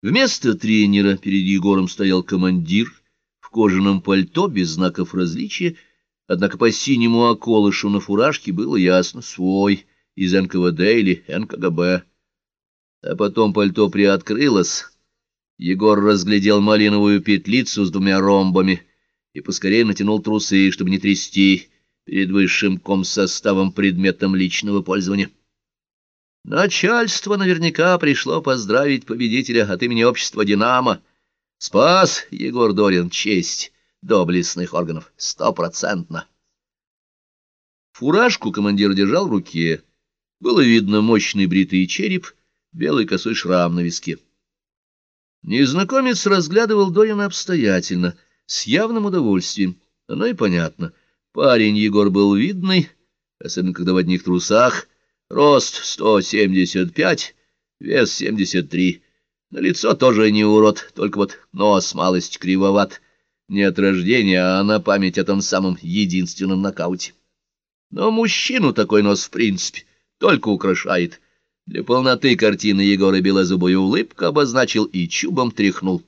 Вместо тренера перед Егором стоял командир в кожаном пальто без знаков различия, однако по синему околышу на фуражке было ясно свой из НКВД или НКГБ. А потом пальто приоткрылось. Егор разглядел малиновую петлицу с двумя ромбами и поскорее натянул трусы, чтобы не трясти перед высшим комсоставом предметом личного пользования. Начальство наверняка пришло поздравить победителя от имени общества «Динамо». Спас Егор Дорин честь доблестных органов. Стопроцентно. Фуражку командир держал в руке. Было видно мощный бритый череп, белый косой шрам на виске. Незнакомец разглядывал Дорина обстоятельно, с явным удовольствием. Оно и понятно. Парень Егор был видный, особенно когда в одних трусах — Рост сто семьдесят пять, вес семьдесят три. На лицо тоже не урод, только вот нос малость кривоват. Не от рождения, а на память о том самом единственном нокауте. Но мужчину такой нос, в принципе, только украшает. Для полноты картины Егора белозубую улыбку обозначил и чубом тряхнул.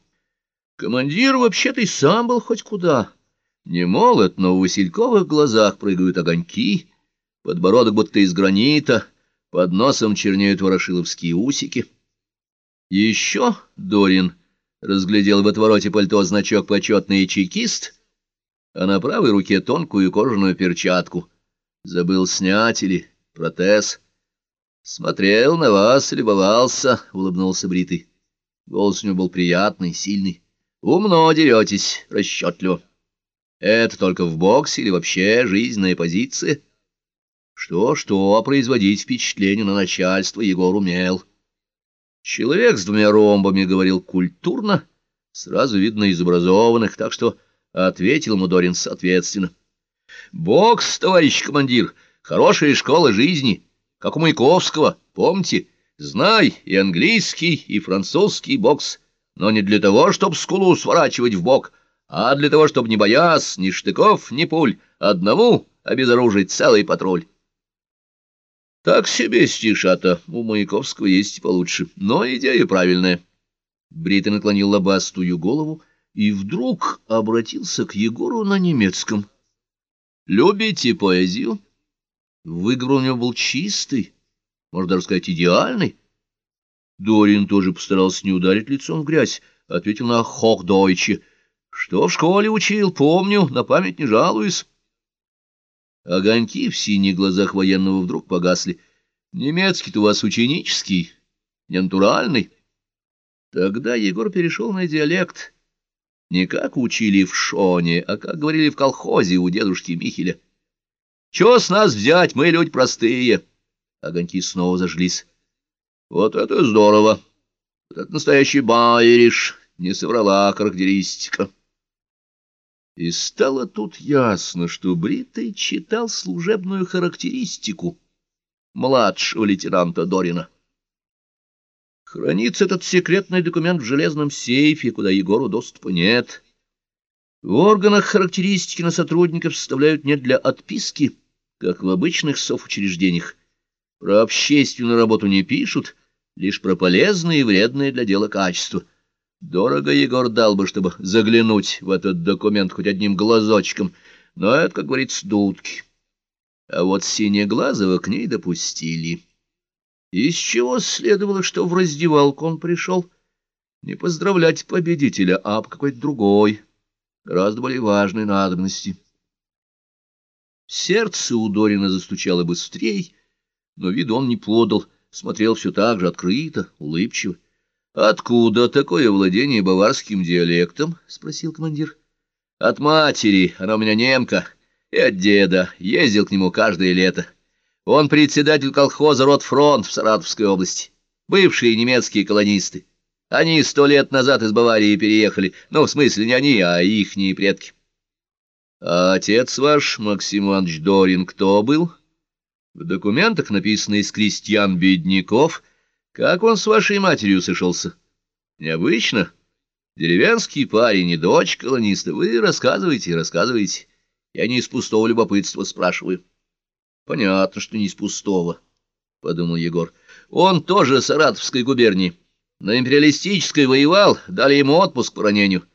Командир вообще-то и сам был хоть куда. Не молод, но в васильковых глазах прыгают огоньки, подбородок будто из гранита, под носом чернеют ворошиловские усики. Еще Дорин разглядел в отвороте пальто значок «Почетный чекист», а на правой руке тонкую кожаную перчатку. Забыл снять или протез. «Смотрел на вас, любовался», — улыбнулся Бритый. Голос у него был приятный, сильный. «Умно деретесь, расчетливо. Это только в боксе или вообще жизненная позиция?» Что-что, производить впечатление на начальство Егор умел. Человек с двумя ромбами говорил культурно, сразу видно из образованных, так что ответил ему Дорин соответственно. «Бокс, товарищ командир, хорошая школа жизни, как у Маяковского, помните? Знай и английский, и французский бокс, но не для того, чтобы скулу сворачивать в бок, а для того, чтобы не боясь ни штыков, ни пуль, одному обезоружить целый патруль». Так себе стишата, у Маяковского есть получше, но идея правильная. Бритый наклонил лобастую голову и вдруг обратился к Егору на немецком. «Любите поэзию?» Выговор у него был чистый, можно даже сказать, идеальный. Дорин тоже постарался не ударить лицом в грязь, ответил на «Хохдойче». «Что в школе учил, помню, на память не жалуюсь». Огоньки в синих глазах военного вдруг погасли. Немецкий-то у вас ученический, не натуральный. Тогда Егор перешел на диалект. Не как учили в Шоне, а как говорили в колхозе у дедушки Михеля. Чего с нас взять, мы люди простые. Огоньки снова зажглись. Вот это здорово. Вот это настоящий байриш. Не соврала характеристика. И стало тут ясно, что Бритый читал служебную характеристику младшего лейтенанта Дорина. Хранится этот секретный документ в железном сейфе, куда Егору доступа нет. В органах характеристики на сотрудников составляют не для отписки, как в обычных совучреждениях. Про общественную работу не пишут, лишь про полезные и вредные для дела качества — Дорого Егор дал бы, чтобы заглянуть в этот документ хоть одним глазочком, но это, как говорится, дудки. А вот Синеглазого к ней допустили. Из чего следовало, что в раздевалку он пришел не поздравлять победителя, а по какой-то другой, гораздо более важной надобности. Сердце у Дорина застучало быстрее, но виду он не подал, смотрел все так же открыто, улыбчиво. «Откуда такое владение баварским диалектом?» — спросил командир. «От матери, она у меня немка, и от деда, ездил к нему каждое лето. Он председатель колхоза «Ротфронт» в Саратовской области, бывшие немецкие колонисты. Они сто лет назад из Баварии переехали, ну, в смысле, не они, а ихние предки». «А отец ваш, Максим Иванович Дорин, кто был?» «В документах написано из крестьян-бедняков». Как он с вашей матерью сошелся? Необычно. Деревенский парень и дочь колониста. Вы рассказываете рассказываете. Я не из пустого любопытства спрашиваю. Понятно, что не из пустого, — подумал Егор. Он тоже Саратовской губернии. На империалистической воевал, дали ему отпуск по ранению.